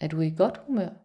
Er du i godt humør?